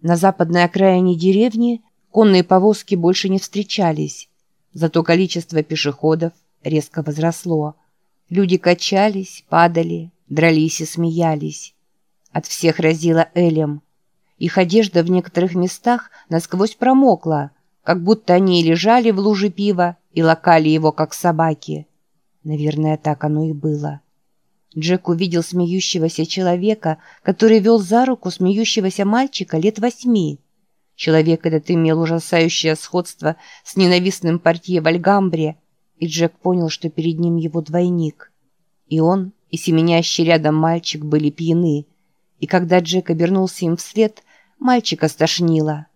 На западной окраине деревни конные повозки больше не встречались, зато количество пешеходов резко возросло. Люди качались, падали, дрались и смеялись. От всех разило элем. Их одежда в некоторых местах насквозь промокла, как будто они лежали в луже пива и лакали его, как собаки. Наверное, так оно и было. Джек увидел смеющегося человека, который вел за руку смеющегося мальчика лет восьми. Человек этот имел ужасающее сходство с ненавистным портье в Альгамбре, и Джек понял, что перед ним его двойник. И он, и семенящий рядом мальчик были пьяны, и когда Джек обернулся им вслед, мальчика стошнило.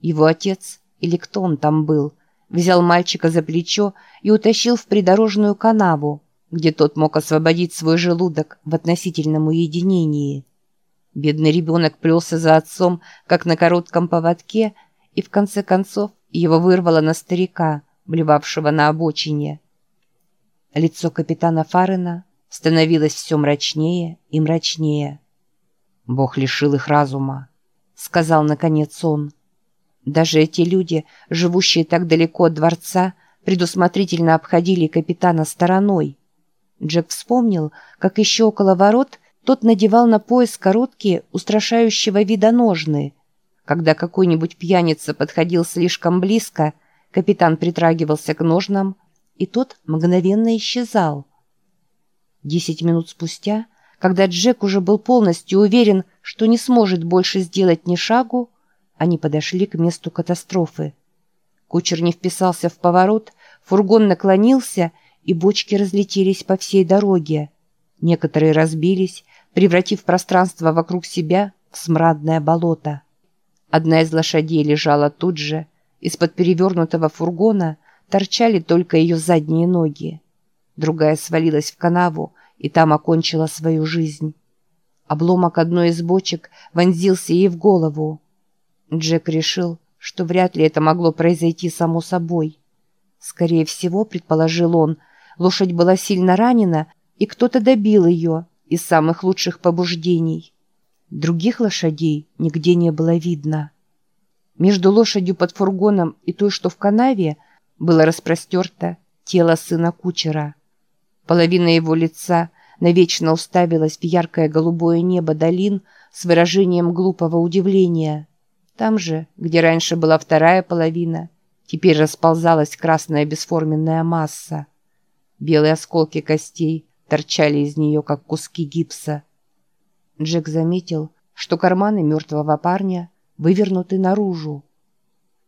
Его отец, или кто он там был, взял мальчика за плечо и утащил в придорожную канаву, где тот мог освободить свой желудок в относительном уединении. Бедный ребенок плелся за отцом, как на коротком поводке, и в конце концов его вырвало на старика, блевавшего на обочине. Лицо капитана Фарена становилось все мрачнее и мрачнее. «Бог лишил их разума», — сказал наконец он. Даже эти люди, живущие так далеко от дворца, предусмотрительно обходили капитана стороной. Джек вспомнил, как еще около ворот тот надевал на пояс короткие, устрашающего вида ножны. Когда какой-нибудь пьяница подходил слишком близко, капитан притрагивался к ножнам, и тот мгновенно исчезал. Десять минут спустя, когда Джек уже был полностью уверен, что не сможет больше сделать ни шагу, они подошли к месту катастрофы. Кучер не вписался в поворот, фургон наклонился, и бочки разлетелись по всей дороге. Некоторые разбились, превратив пространство вокруг себя в смрадное болото. Одна из лошадей лежала тут же. Из-под перевернутого фургона торчали только ее задние ноги. Другая свалилась в канаву и там окончила свою жизнь. Обломок одной из бочек вонзился ей в голову. Джек решил, что вряд ли это могло произойти само собой. Скорее всего, предположил он, лошадь была сильно ранена, и кто-то добил ее из самых лучших побуждений. Других лошадей нигде не было видно. Между лошадью под фургоном и той, что в канаве, было распростерто тело сына кучера. Половина его лица навечно уставилась в яркое голубое небо долин с выражением глупого удивления – там же, где раньше была вторая половина, теперь расползалась красная бесформенная масса. Белые осколки костей торчали из нее, как куски гипса. Джек заметил, что карманы мертвого парня вывернуты наружу.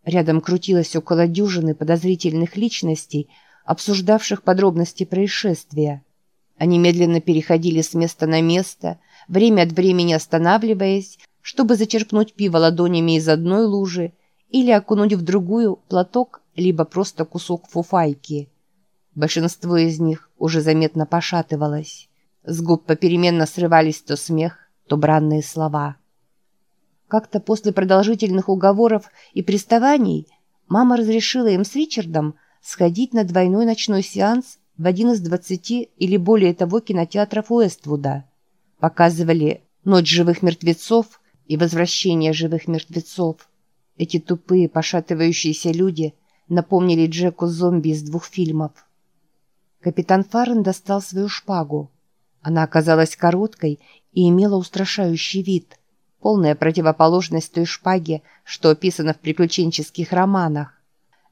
Рядом крутилось около дюжины подозрительных личностей, обсуждавших подробности происшествия. Они медленно переходили с места на место, время от времени останавливаясь, чтобы зачерпнуть пиво ладонями из одной лужи или окунуть в другую платок, либо просто кусок фуфайки. Большинство из них уже заметно пошатывалось. С губ попеременно срывались то смех, то бранные слова. Как-то после продолжительных уговоров и приставаний мама разрешила им с Ричардом сходить на двойной ночной сеанс в один из двадцати или более того кинотеатров Уэствуда. Показывали «Ночь живых мертвецов» и возвращение живых мертвецов. Эти тупые, пошатывающиеся люди напомнили Джеку зомби из двух фильмов. Капитан Фаррен достал свою шпагу. Она оказалась короткой и имела устрашающий вид, полная противоположность той шпаге, что описано в приключенческих романах.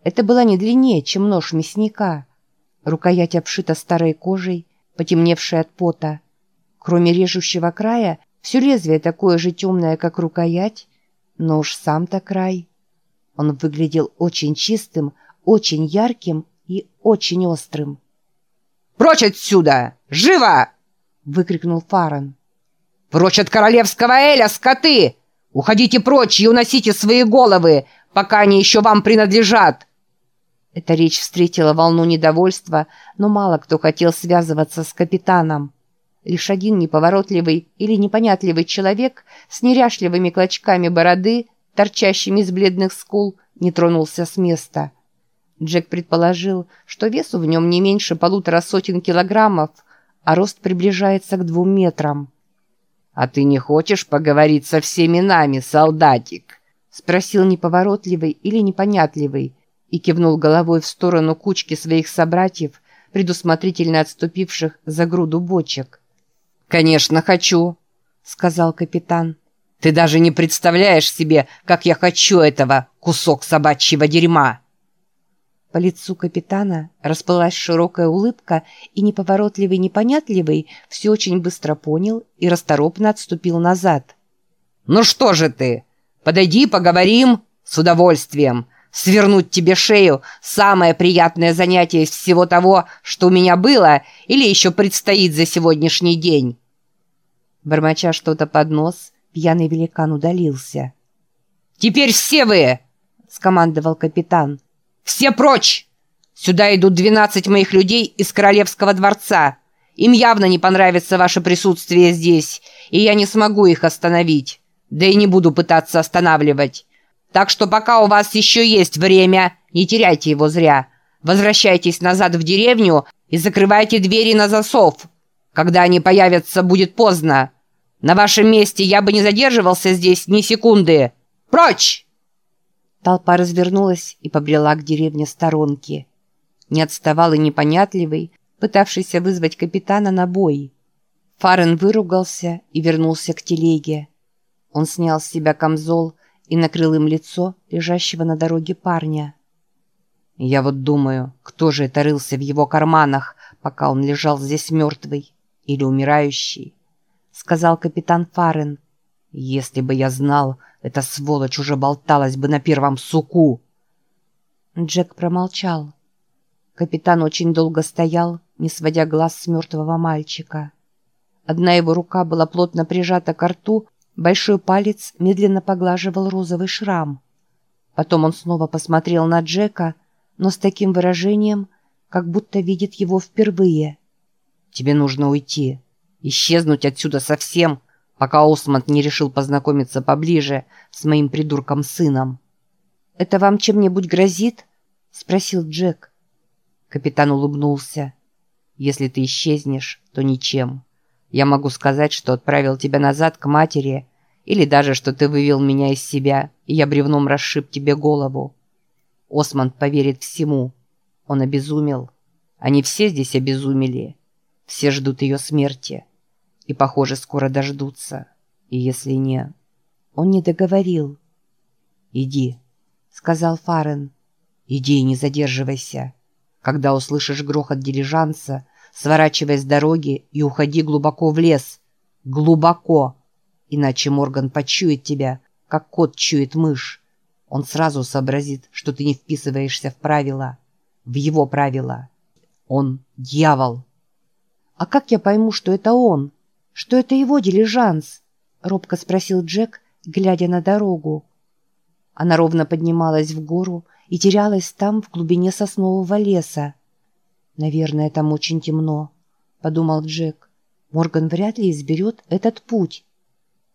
Это была не длиннее, чем нож мясника. Рукоять обшита старой кожей, потемневшей от пота. Кроме режущего края, все лезвие такое же темное, как рукоять, но уж сам-то край. Он выглядел очень чистым, очень ярким и очень острым. «Прочь отсюда! Живо!» — выкрикнул Фарен. «Прочь от королевского Эля, скоты! Уходите прочь и уносите свои головы, пока они еще вам принадлежат!» Эта речь встретила волну недовольства, но мало кто хотел связываться с капитаном. Лишь один неповоротливый или непонятливый человек с неряшливыми клочками бороды, торчащими из бледных скул, не тронулся с места. Джек предположил, что весу в нем не меньше полутора сотен килограммов, а рост приближается к двум метрам. «А ты не хочешь поговорить со всеми нами, солдатик?» Спросил неповоротливый или непонятливый и кивнул головой в сторону кучки своих собратьев, предусмотрительно отступивших за груду бочек. «Конечно, хочу», — сказал капитан. «Ты даже не представляешь себе, как я хочу этого, кусок собачьего дерьма!» По лицу капитана расплылась широкая улыбка, и неповоротливый непонятливый все очень быстро понял и расторопно отступил назад. «Ну что же ты? Подойди, поговорим. С удовольствием. Свернуть тебе шею – самое приятное занятие из всего того, что у меня было или еще предстоит за сегодняшний день». Бормоча что-то под нос, пьяный великан удалился. «Теперь все вы!» – скомандовал капитан. «Все прочь! Сюда идут двенадцать моих людей из Королевского дворца. Им явно не понравится ваше присутствие здесь, и я не смогу их остановить. Да и не буду пытаться останавливать. Так что пока у вас еще есть время, не теряйте его зря. Возвращайтесь назад в деревню и закрывайте двери на засов. Когда они появятся, будет поздно. На вашем месте я бы не задерживался здесь ни секунды. Прочь!» Толпа развернулась и побрела к деревне сторонки. Не отставал и непонятливый, пытавшийся вызвать капитана на бой. Фарен выругался и вернулся к телеге. Он снял с себя камзол и накрыл им лицо лежащего на дороге парня. «Я вот думаю, кто же это рылся в его карманах, пока он лежал здесь мертвый или умирающий?» — сказал капитан Фарен. «Если бы я знал, эта сволочь уже болталась бы на первом суку. Джек промолчал. Капитан очень долго стоял, не сводя глаз с мертвого мальчика. Одна его рука была плотно прижата к рту, большой палец медленно поглаживал розовый шрам. Потом он снова посмотрел на Джека, но с таким выражением, как будто видит его впервые. «Тебе нужно уйти, исчезнуть отсюда совсем, пока Осмонд не решил познакомиться поближе с моим придурком-сыном. «Это вам чем-нибудь грозит?» — спросил Джек. Капитан улыбнулся. «Если ты исчезнешь, то ничем. Я могу сказать, что отправил тебя назад к матери, или даже, что ты вывел меня из себя, и я бревном расшиб тебе голову. Осмонд поверит всему. Он обезумел. Они все здесь обезумели. Все ждут ее смерти». И, похоже, скоро дождутся. И если не... Он не договорил. «Иди», — сказал Фарен. «Иди и не задерживайся. Когда услышишь грохот дилижанса, сворачивай с дороги и уходи глубоко в лес. Глубоко! Иначе Морган почует тебя, как кот чует мышь. Он сразу сообразит, что ты не вписываешься в правила. В его правила. Он дьявол». «А как я пойму, что это он?» Что это его дилижанс?» — робко спросил Джек, глядя на дорогу. Она ровно поднималась в гору и терялась там, в глубине соснового леса. «Наверное, там очень темно», — подумал Джек. «Морган вряд ли изберет этот путь».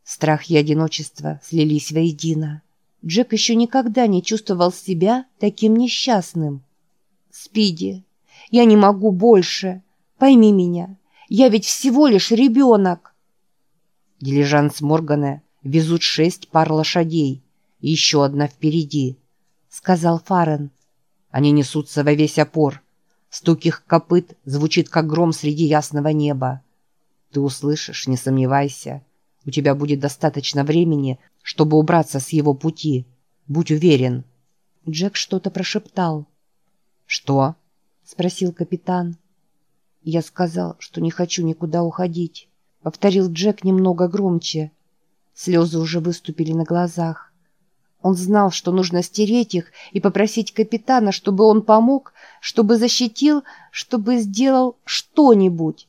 Страх и одиночество слились воедино. Джек еще никогда не чувствовал себя таким несчастным. «Спиди, я не могу больше. Пойми меня. Я ведь всего лишь ребенок!» Дилижанс Моргана везут шесть пар лошадей, и еще одна впереди, — сказал Фарен. Они несутся во весь опор. Стук их копыт звучит, как гром среди ясного неба. Ты услышишь, не сомневайся. У тебя будет достаточно времени, чтобы убраться с его пути. Будь уверен. Джек что-то прошептал. «Что?» — спросил капитан. «Я сказал, что не хочу никуда уходить», — повторил Джек немного громче. Слезы уже выступили на глазах. Он знал, что нужно стереть их и попросить капитана, чтобы он помог, чтобы защитил, чтобы сделал что-нибудь.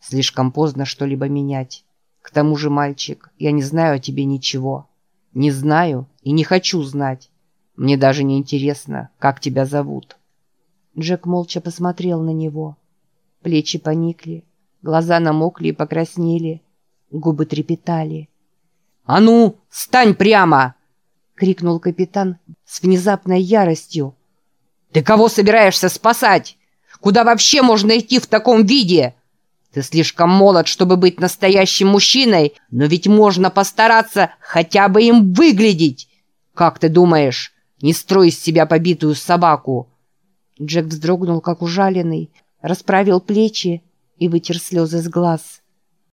«Слишком поздно что-либо менять. К тому же, мальчик, я не знаю о тебе ничего. Не знаю и не хочу знать. Мне даже не интересно, как тебя зовут». Джек молча посмотрел на него. Плечи поникли, глаза намокли и покраснели, губы трепетали. «А ну, стань прямо!» — крикнул капитан с внезапной яростью. «Ты кого собираешься спасать? Куда вообще можно идти в таком виде? Ты слишком молод, чтобы быть настоящим мужчиной, но ведь можно постараться хотя бы им выглядеть. «Как ты думаешь? Не строй из себя побитую собаку!» Джек вздрогнул, как ужаленный, расправил плечи и вытер слезы с глаз.